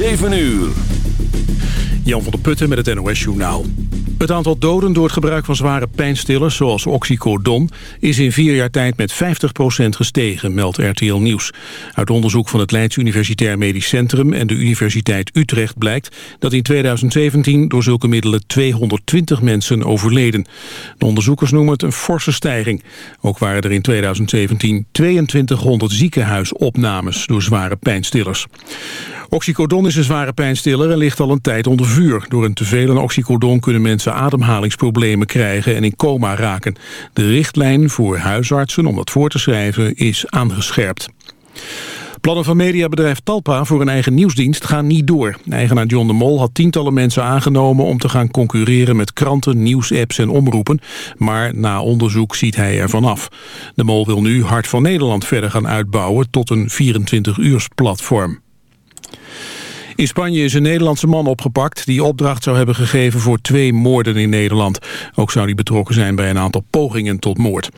7 uur. Jan van der Putten met het NOS-journaal. Het aantal doden door het gebruik van zware pijnstillers, zoals oxycodon, is in vier jaar tijd met 50% gestegen, meldt RTL Nieuws. Uit onderzoek van het Leids Universitair Medisch Centrum en de Universiteit Utrecht blijkt dat in 2017 door zulke middelen 220 mensen overleden. De onderzoekers noemen het een forse stijging. Ook waren er in 2017 2200 ziekenhuisopnames door zware pijnstillers. Oxycodon is een zware pijnstiller en ligt al een tijd onder vuur. Door een teveel aan oxycodon kunnen mensen ademhalingsproblemen krijgen en in coma raken. De richtlijn voor huisartsen om dat voor te schrijven is aangescherpt. Plannen van mediabedrijf Talpa voor een eigen nieuwsdienst gaan niet door. Eigenaar John de Mol had tientallen mensen aangenomen om te gaan concurreren met kranten, nieuwsapps en omroepen. Maar na onderzoek ziet hij ervan af. De Mol wil nu Hart van Nederland verder gaan uitbouwen tot een 24-uurs platform. In Spanje is een Nederlandse man opgepakt die opdracht zou hebben gegeven voor twee moorden in Nederland. Ook zou hij betrokken zijn bij een aantal pogingen tot moord.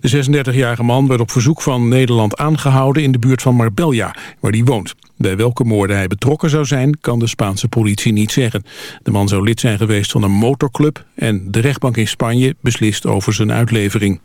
De 36-jarige man werd op verzoek van Nederland aangehouden in de buurt van Marbella, waar hij woont. Bij welke moorden hij betrokken zou zijn, kan de Spaanse politie niet zeggen. De man zou lid zijn geweest van een motorclub en de rechtbank in Spanje beslist over zijn uitlevering.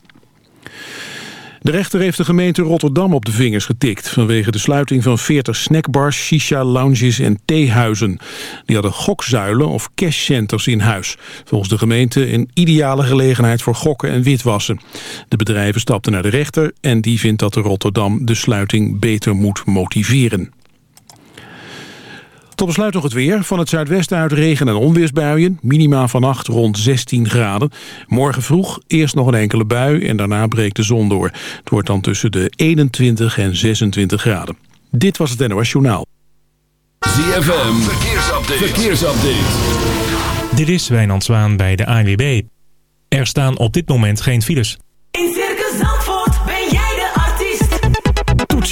De rechter heeft de gemeente Rotterdam op de vingers getikt... vanwege de sluiting van 40 snackbars, shisha-lounges en theehuizen. Die hadden gokzuilen of cashcenters in huis. Volgens de gemeente een ideale gelegenheid voor gokken en witwassen. De bedrijven stapten naar de rechter en die vindt dat de Rotterdam de sluiting beter moet motiveren. Tot besluit nog het weer. Van het zuidwesten uit regen- en onweersbuien. Minima vannacht rond 16 graden. Morgen vroeg eerst nog een enkele bui en daarna breekt de zon door. Het wordt dan tussen de 21 en 26 graden. Dit was het NOS Journaal. ZFM, verkeersupdate. verkeersupdate. Dit is Wijnand Zwaan bij de ANWB. Er staan op dit moment geen files.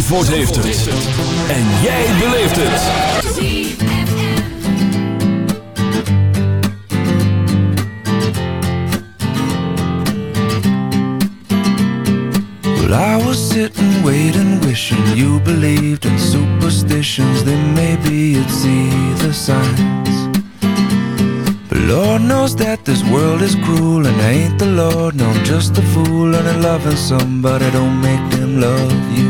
Zandvoort heeft het. En jij beleeft het. Well, I was sitting, waiting, wishing you believed in superstitions. Then maybe you'd see the signs. But Lord knows that this world is cruel, and I ain't the Lord. No, I'm just a fool, and I'm loving somebody don't make them love you.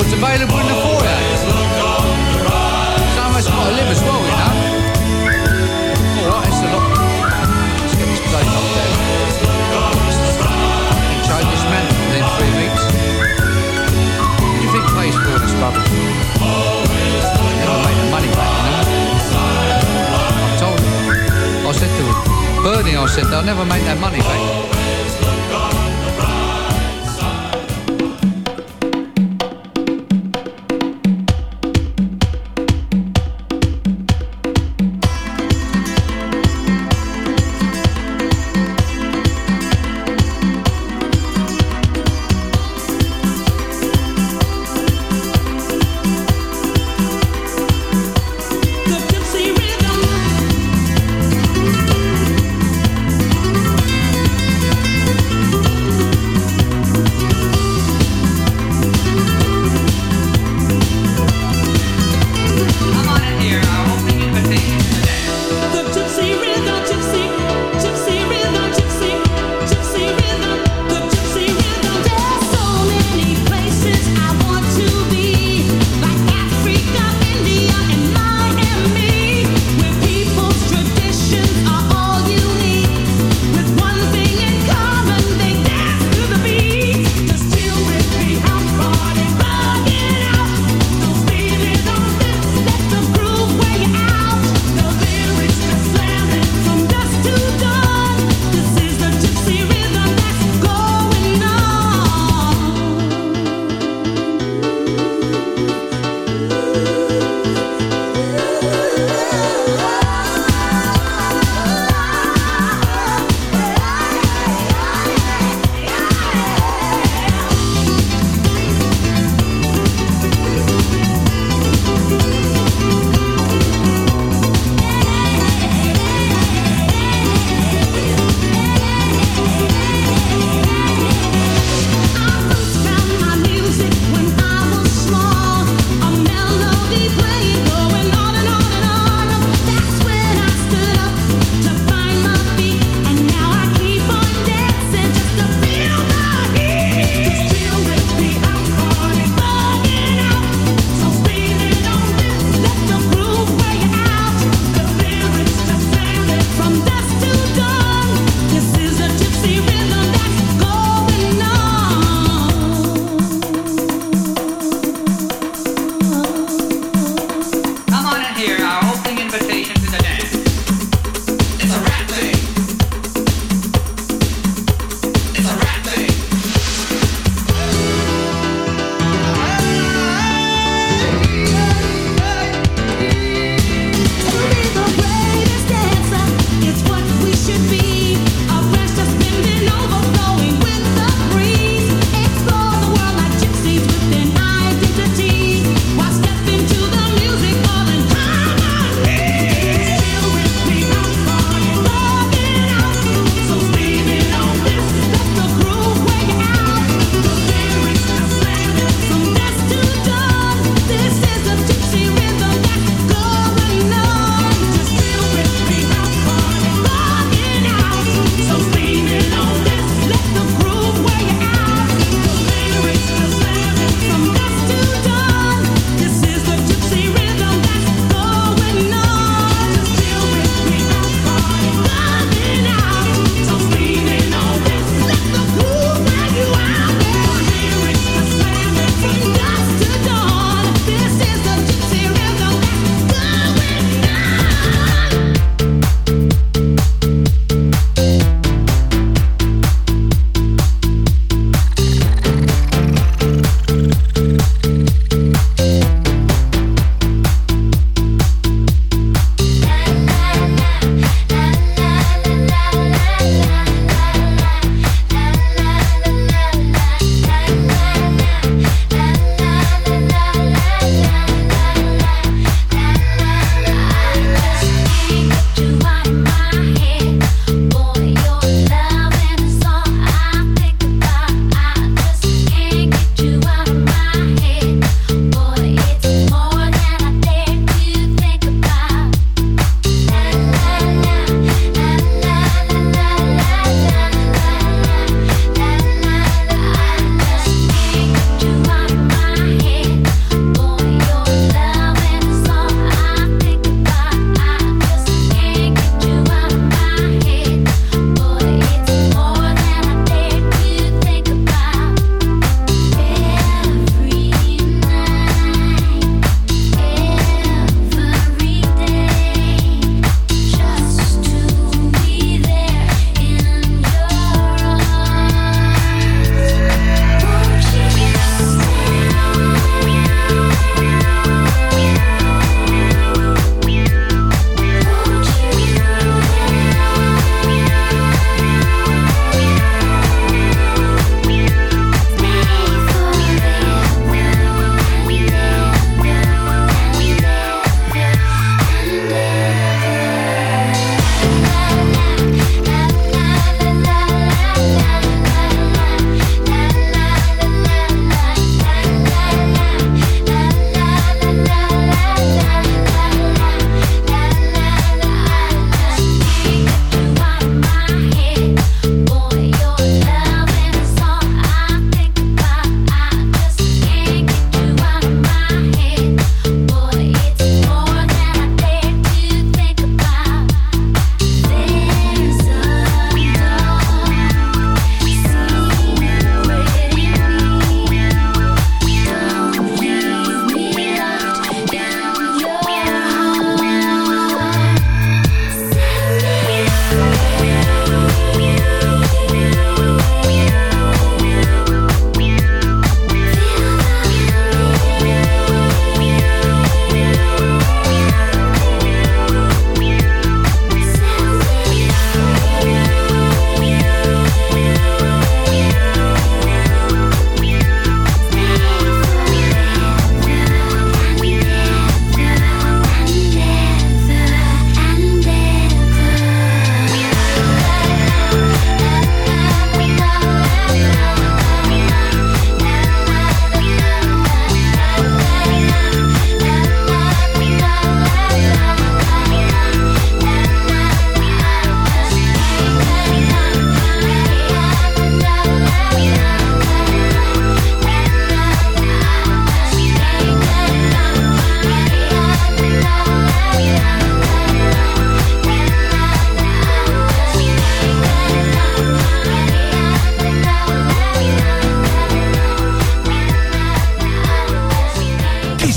so it's available in the foyer. Somewhere's got to live as well, you know. All right, it's a lot. Let's get this plate up there. Change this man within three weeks. What do you think plays for all this rubbish? Never made the money back, you know. I told him. I said to him, Bernie, I said, they'll never make that money back.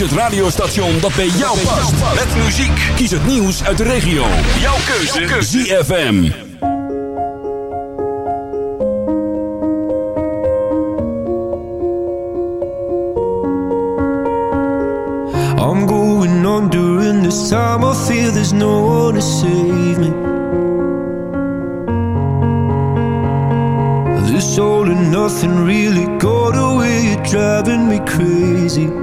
Het radiostation dat bij jou past. Met muziek. Kies het nieuws uit de regio. Jouw keuze. ZFM. I'm going on during this time. I feel there's no one to save me. This all and nothing really got away, you're driving me crazy.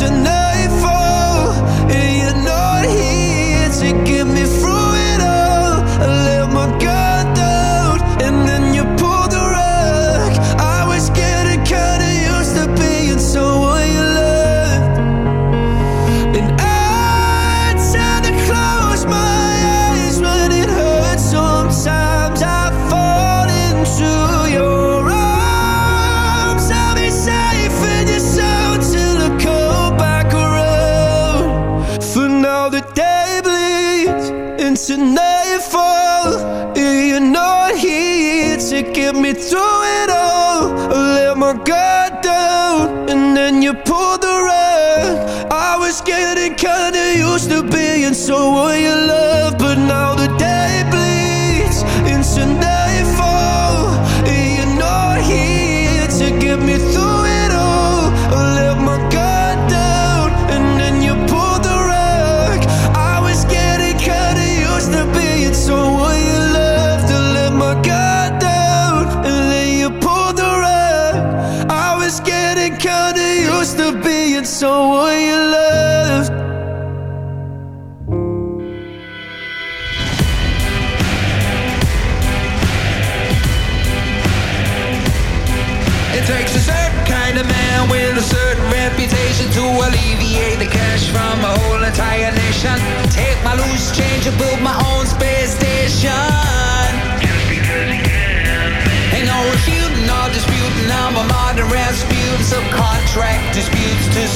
into nightfall,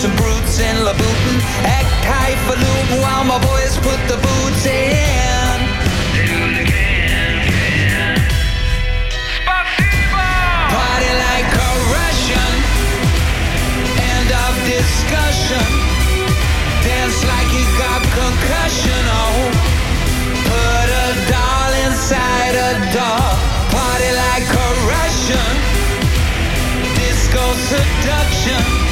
some brutes in Labutin. Act highfalutin while my boys put the boots in. Party like a Russian. End of discussion. Dance like you got concussion. Oh, put a doll inside a doll. Party like a Russian. Disco seduction.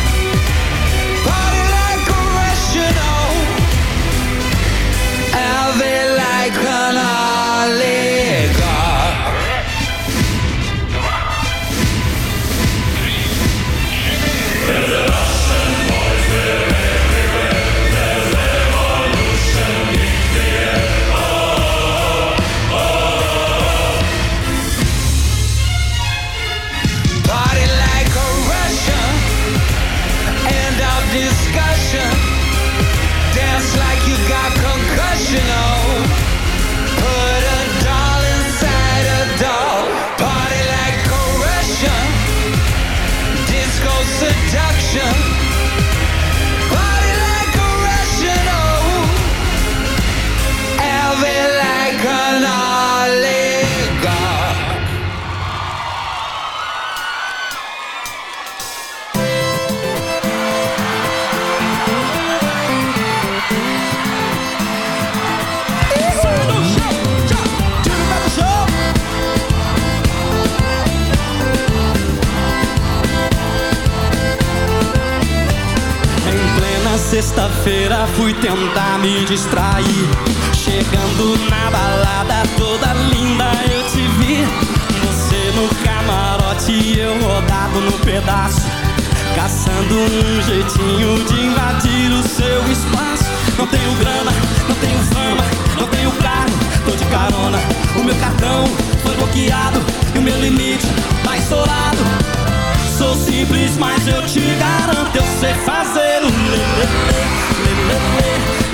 Sexta-feira fui tentar me distrair. Chegando na balada toda linda eu te vi. Você no camarote e eu rodado no pedaço. Caçando um jeitinho de invadir o seu espaço. Não tenho grana, não tenho fama, não tenho carro, tô de carona. O meu cartão foi bloqueado e o meu limite tá estourado. Sou simples, mas eu te garanto, eu sei fazer o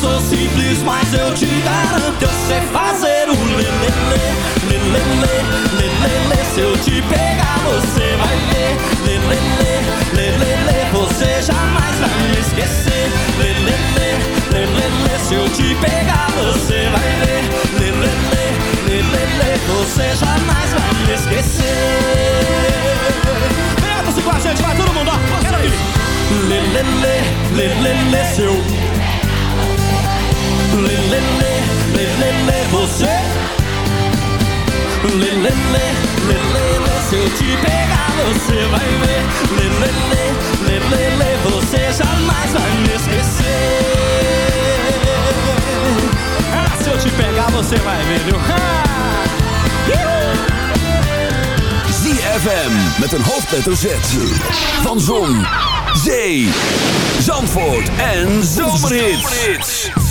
Sou simples, mas eu te garanto, eu sei fazer o lelele, lelele, lelele. Se eu te pegar, você vai ver, lelele, lelele. Você jamais vai me esquecer, lelele, lelele. Se eu te pegar, você vai ver, lelele, lelele. Você jamais vai me esquecer. Pega-se com a gente, vai todo mundo, ó. Lelele, lelele, seu Lelele, lelele, você Lelele, lelele, se eu te pegar você vai ver Lelele, lelele, você jamais vai me esquecer se eu te pegar você vai ver, viu? ZFM met een hoofdletter Z. Van Zon, Zee, Zandvoort en Zomerhits.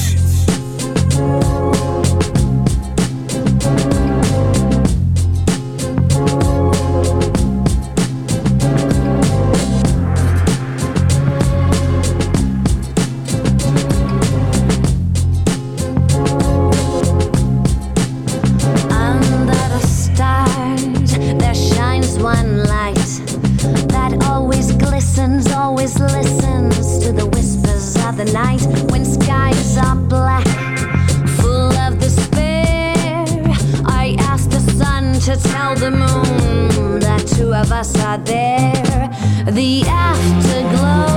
To tell the moon that two of us are there. The afterglow